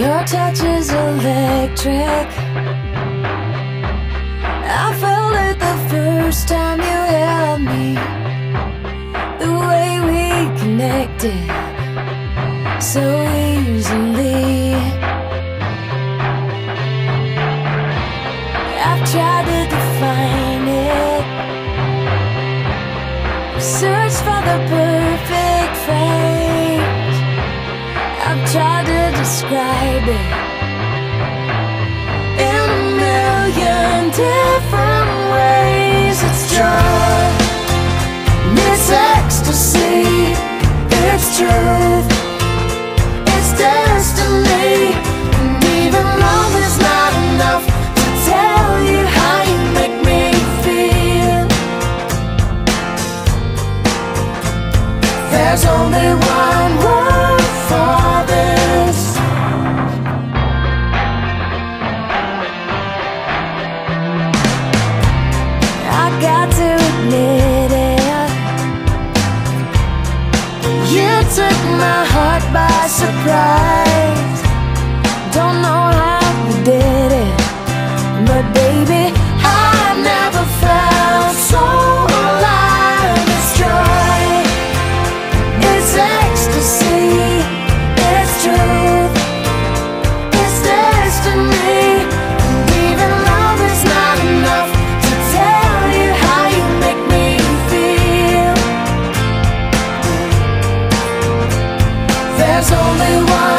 Your touch is electric. I felt it the first time you held me. The way we connected so easily. I've tried to define it. Search for the perfect describe it in a million different ways. It's joy, it's ecstasy, it's truth, it's destiny. And even love is not enough to tell you how you make me feel. There's only one word got to admit there's only one.